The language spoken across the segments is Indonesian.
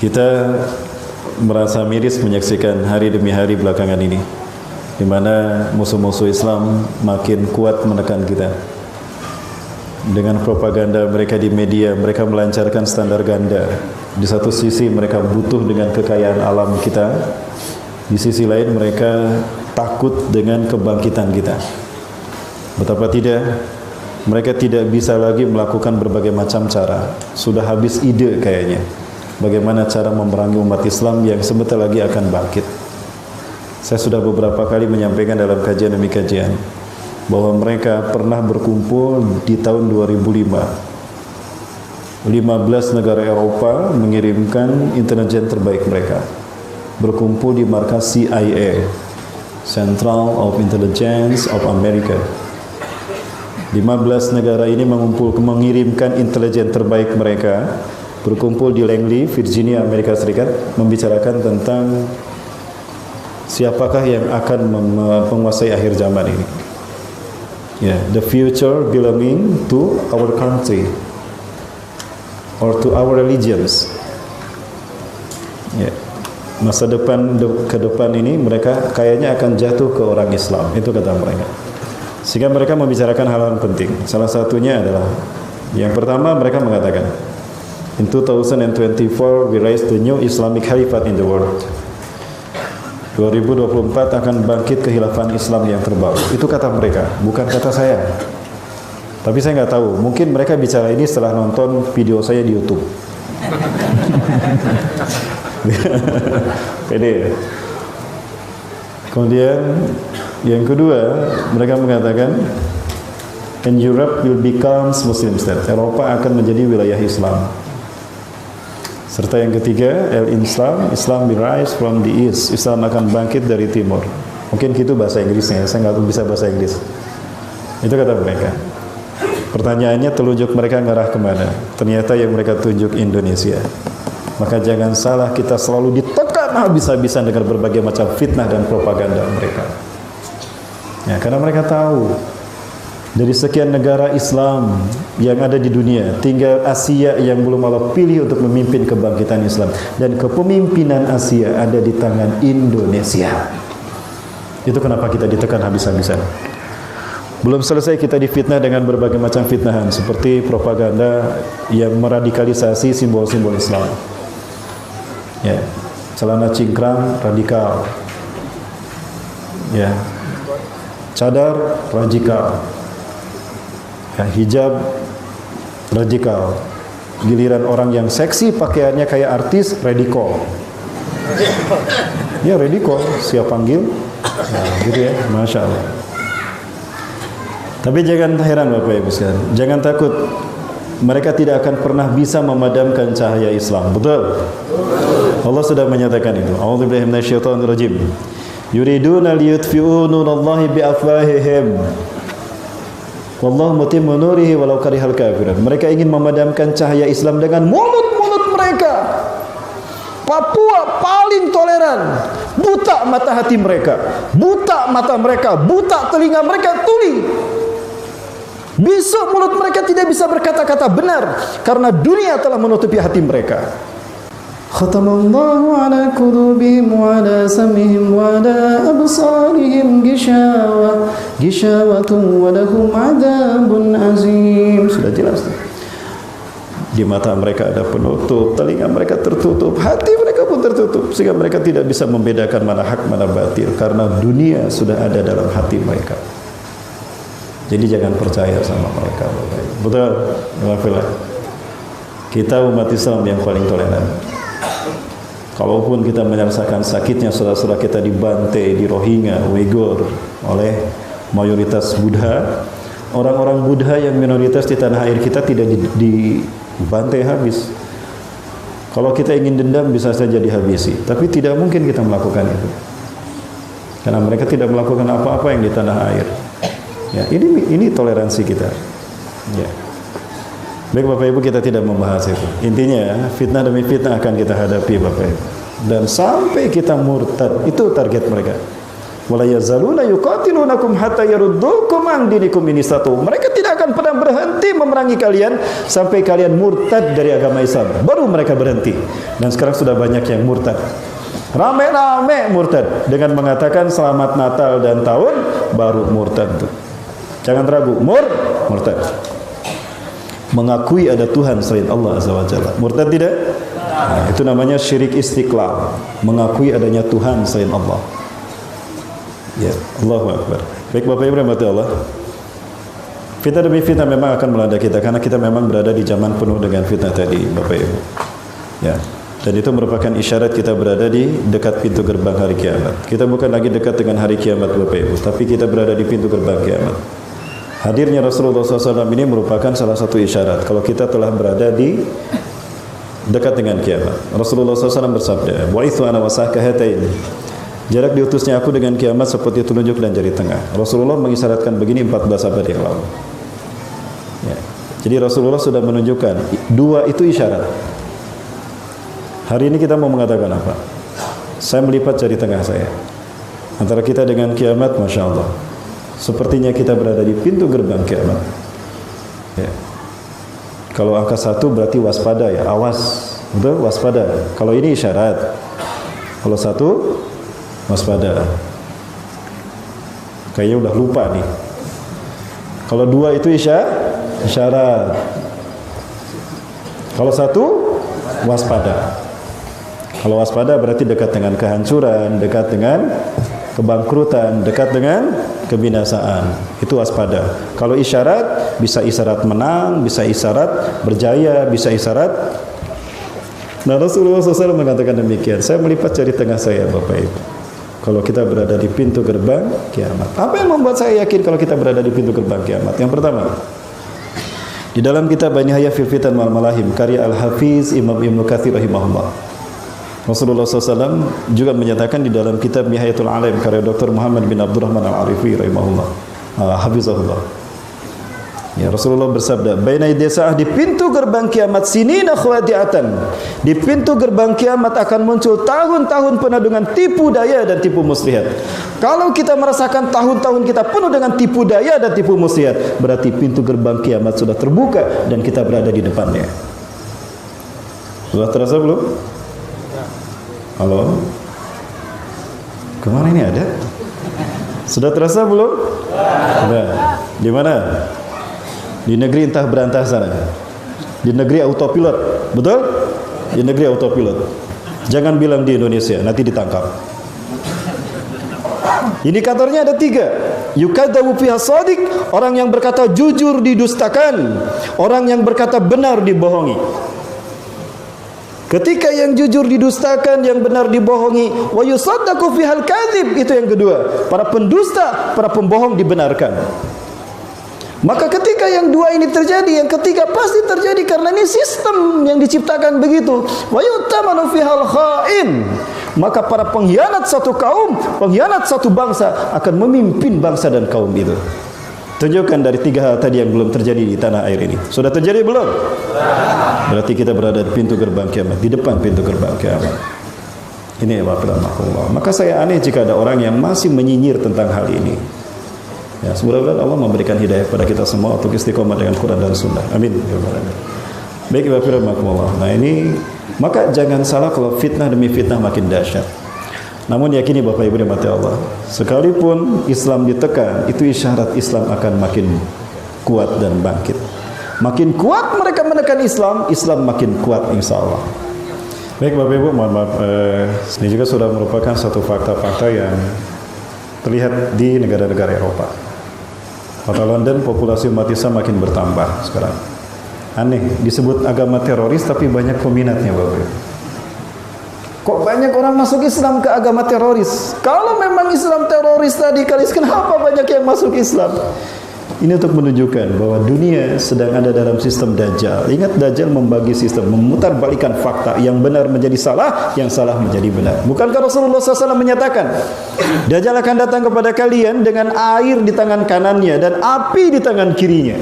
Kita merasa miris menyaksikan hari demi hari belakangan ini di mana musuh-musuh Islam makin kuat menekan kita. Dengan propaganda mereka di media, mereka melancarkan standar ganda. Di satu sisi mereka butuh dengan kekayaan alam kita, di sisi lain mereka takut dengan kebangkitan kita. Betapa tidak mereka tidak bisa lagi melakukan berbagai macam cara. Sudah habis ide kayaknya. Bagaimana cara memerangi umat Islam yang sebentar lagi akan bangkit. Saya sudah beberapa kali menyampaikan dalam kajian demi kajian bahwa mereka pernah berkumpul di tahun 2005. 15 negara Eropa mengirimkan intelijen terbaik mereka berkumpul di markas CIA Central of Intelligence of America 15 negara ini mengumpul mengirimkan intelijen terbaik mereka berkumpul di Langley, Virginia, Amerika Serikat membicarakan tentang siapakah yang akan menguasai akhir zaman ini. Yeah, the future belonging to our country or to our religions. Yeah. Masa depan de, ke depan ini mereka kayaknya akan jatuh ke orang Islam. Itu kata mereka. Sehingga mereka membicarakan hal-hal penting. Salah satunya adalah yang pertama mereka mengatakan In 2024, we raise the new Islamic Caliphate in the world. 2024 akan bangkit kehilafan Islam yang terbaru. Itu kata mereka, bukan kata saya. Tapi saya nggak tahu. Mungkin mereka bicara ini setelah nonton video saya di YouTube. Pede. Kemudian yang kedua, mereka mengatakan, and Europe will become Muslim state. Eropa akan menjadi wilayah Islam. Serta yang ketiga, el Islam, Islam will rise from the east. Islam akan bangkit dari timur. Mungkin gitu bahasa Inggrisnya, saya nggak bisa bahasa Inggris. Itu kata mereka. Pertanyaannya telunjuk mereka ngarah ke mana? Ternyata yang mereka tunjuk Indonesia. Maka jangan salah kita selalu ditekan habis-habisan dengan berbagai macam fitnah dan propaganda mereka. Ya, karena mereka tahu dari sekian negara Islam yang ada di dunia, tinggal Asia yang belum Allah pilih untuk memimpin kebangkitan Islam dan kepemimpinan Asia ada di tangan Indonesia. Itu kenapa kita ditekan habis-habisan. Belum selesai kita difitnah dengan berbagai macam fitnahan seperti propaganda yang meradikalisasi simbol-simbol Islam. Ya, celana cingkrang radikal. Ya. Cadar radikal ya, hijab radikal giliran orang yang seksi pakaiannya kayak artis radikal ya radikal siap panggil. Nah, gitu ya. Masya Allah. Tapi jangan heran Bapak Ibu sekalian. Jangan takut. Mereka tidak akan pernah bisa memadamkan cahaya Islam. Betul. Allah sudah menyatakan itu. A'udzubillahi minasyaitonirrajim. Yuriduna liyutfi'u nurallahi biafwahihim Wallahu mutimmu nurihi walau karihal kafirun. Mereka ingin memadamkan cahaya Islam dengan mulut-mulut mereka. Papua paling toleran. Buta mata hati mereka. Buta mata mereka. Buta telinga mereka tuli. Besok mulut mereka tidak bisa berkata-kata benar karena dunia telah menutupi hati mereka. ختم الله على قلوبهم وعلى سمعهم وعلى أبصارهم غشاوة غشاوة ولهم عذاب عظيم sudah jelas di mata mereka ada penutup, telinga mereka tertutup, hati mereka pun tertutup sehingga mereka tidak bisa membedakan mana hak mana batil karena dunia sudah ada dalam hati mereka. Jadi jangan percaya sama mereka, Betul, Alhamdulillah. Kita umat Islam yang paling toleran. Kalaupun kita merasakan sakitnya saudara-saudara kita dibantai di Rohingya, Uyghur oleh mayoritas Buddha, orang-orang Buddha yang minoritas di tanah air kita tidak dibantai habis. Kalau kita ingin dendam bisa saja dihabisi, tapi tidak mungkin kita melakukan itu. Karena mereka tidak melakukan apa-apa yang di tanah air. Ya, ini ini toleransi kita. Ya. Baik Bapak Ibu kita tidak membahas itu. Intinya fitnah demi fitnah akan kita hadapi Bapak Ibu. Dan sampai kita murtad itu target mereka. wala yazaluna yuqatilunakum hatta yaruddukum an dinikum in istatu. Mereka tidak akan pernah berhenti memerangi kalian sampai kalian murtad dari agama Islam. Baru mereka berhenti. Dan sekarang sudah banyak yang murtad. Rame-rame murtad dengan mengatakan selamat Natal dan tahun baru murtad. Jangan ragu, mur murtad. Mengakui ada Tuhan selain Allah Azza wa Jalla. Murtad tidak? Nah, itu namanya syirik istiqlal. Mengakui adanya Tuhan selain Allah. Ya, Allahu Akbar. Baik Bapak Ibu rahmati Allah. Fitnah demi fitnah memang akan melanda kita karena kita memang berada di zaman penuh dengan fitnah tadi, Bapak Ibu. Ya. Dan itu merupakan isyarat kita berada di dekat pintu gerbang hari kiamat. Kita bukan lagi dekat dengan hari kiamat Bapak Ibu, tapi kita berada di pintu gerbang kiamat. Hadirnya Rasulullah SAW ini merupakan salah satu isyarat kalau kita telah berada di dekat dengan kiamat. Rasulullah SAW bersabda, "Wa itu ana wasahka hatain." Jarak diutusnya aku dengan kiamat seperti telunjuk dan jari tengah. Rasulullah mengisyaratkan begini 14 abad yang lalu. Ya. Jadi Rasulullah sudah menunjukkan dua itu isyarat. Hari ini kita mau mengatakan apa? Saya melipat jari tengah saya. Antara kita dengan kiamat, masya Allah. Sepertinya kita berada di pintu gerbang kiamat. Ya. Kalau angka satu berarti waspada ya, awas, betul waspada. Kalau ini isyarat. Kalau satu waspada. Kayaknya udah lupa nih. Kalau dua itu isya, isyarat. Kalau satu waspada. Kalau waspada berarti dekat dengan kehancuran, dekat dengan kebangkrutan, dekat dengan kebinasaan. Itu waspada. Kalau isyarat bisa isyarat menang, bisa isyarat berjaya, bisa isyarat Nah Rasulullah SAW mengatakan demikian. Saya melipat jari tengah saya, Bapak Ibu. Kalau kita berada di pintu gerbang kiamat. Apa yang membuat saya yakin kalau kita berada di pintu gerbang kiamat? Yang pertama, di dalam kitab Bani Hayya fil Fitan wal Malahim karya Al-Hafiz Imam Ibnu Katsir rahimahullah. Rasulullah SAW juga menyatakan di dalam kitab Nihayatul Alim karya Dr. Muhammad bin Abdurrahman Al-Arifi rahimahullah. Uh, Hafizahullah. Ya, Rasulullah bersabda, "Baina desa'ah di pintu gerbang kiamat sinina khawati'atan." Di pintu gerbang kiamat akan muncul tahun-tahun penuh dengan tipu daya dan tipu muslihat. Kalau kita merasakan tahun-tahun kita penuh dengan tipu daya dan tipu muslihat, berarti pintu gerbang kiamat sudah terbuka dan kita berada di depannya. Sudah terasa belum? Halo? Ke mana ini ada? Sudah terasa belum? Sudah. Di mana? Di negeri entah berantah sana. Di negeri autopilot. Betul? Di negeri autopilot. Jangan bilang di Indonesia, nanti ditangkap. Indikatornya ada tiga. Yukadawu fiha sodik, orang yang berkata jujur didustakan, orang yang berkata benar dibohongi. Ketika yang jujur didustakan, yang benar dibohongi, wa yusaddaqu fihal kadzib, itu yang kedua. Para pendusta, para pembohong dibenarkan. Maka ketika yang dua ini terjadi, yang ketiga pasti terjadi karena ini sistem yang diciptakan begitu. Wa yutamanu fihal khain. Maka para pengkhianat satu kaum, pengkhianat satu bangsa akan memimpin bangsa dan kaum itu. Tunjukkan dari tiga hal tadi yang belum terjadi di tanah air ini. Sudah terjadi belum? Berarti kita berada di pintu gerbang kiamat, di depan pintu gerbang kiamat. Ini ya Allah. Maka saya aneh jika ada orang yang masih menyinyir tentang hal ini. Ya, mudah-mudahan Allah memberikan hidayah kepada kita semua untuk istiqomah dengan Quran dan Sunnah. Amin. Ya Baik Bapak. Nah ini maka jangan salah kalau fitnah demi fitnah makin dahsyat. Namun yakini Bapak Ibu mati Allah, sekalipun Islam ditekan, itu isyarat Islam akan makin kuat dan bangkit. Makin kuat mereka menekan Islam, Islam makin kuat insya Allah. Baik Bapak Ibu, mohon maaf, eh, ini juga sudah merupakan satu fakta-fakta yang terlihat di negara-negara Eropa. Kota London populasi umat Islam makin bertambah sekarang. Aneh, disebut agama teroris tapi banyak peminatnya Bapak Ibu. Kok banyak orang masuk Islam ke agama teroris? Kalau memang Islam teroris tadi kalis kenapa banyak yang masuk Islam? Ini untuk menunjukkan bahwa dunia sedang ada dalam sistem dajjal. Ingat dajjal membagi sistem, memutar balikan fakta yang benar menjadi salah, yang salah menjadi benar. Bukankah Rasulullah SAW menyatakan, dajjal akan datang kepada kalian dengan air di tangan kanannya dan api di tangan kirinya.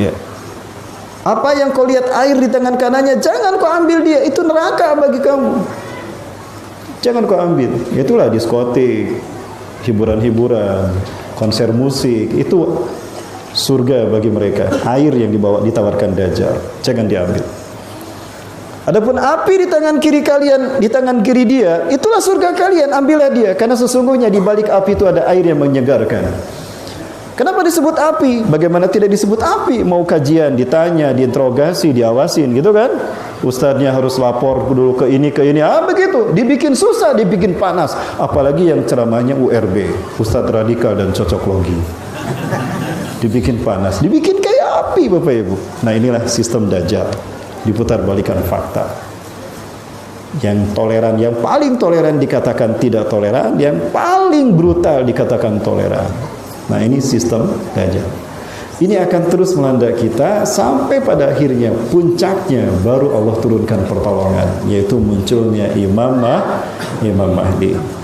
Ya. Apa yang kau lihat air di tangan kanannya, jangan kau ambil dia, itu neraka bagi kamu. Jangan kau ambil. Itulah diskotik, hiburan-hiburan, konser musik. Itu surga bagi mereka. Air yang dibawa ditawarkan Dajjal. Jangan diambil. Adapun api di tangan kiri kalian, di tangan kiri dia, itulah surga kalian, ambillah dia. Karena sesungguhnya di balik api itu ada air yang menyegarkan. Kenapa disebut api? Bagaimana tidak disebut api? Mau kajian, ditanya, diinterogasi, diawasin, gitu kan? Ustadznya harus lapor dulu ke ini, ke ini. Ah begitu, dibikin susah, dibikin panas. Apalagi yang ceramahnya URB, Ustadz Radikal dan Cocok Logi. Dibikin panas, dibikin kayak api Bapak Ibu. Nah inilah sistem Dajjal diputar balikan fakta yang toleran yang paling toleran dikatakan tidak toleran yang paling brutal dikatakan toleran nah ini sistem gajah. Ini akan terus melanda kita sampai pada akhirnya puncaknya baru Allah turunkan pertolongan yaitu munculnya Imam Mah, Imam Mahdi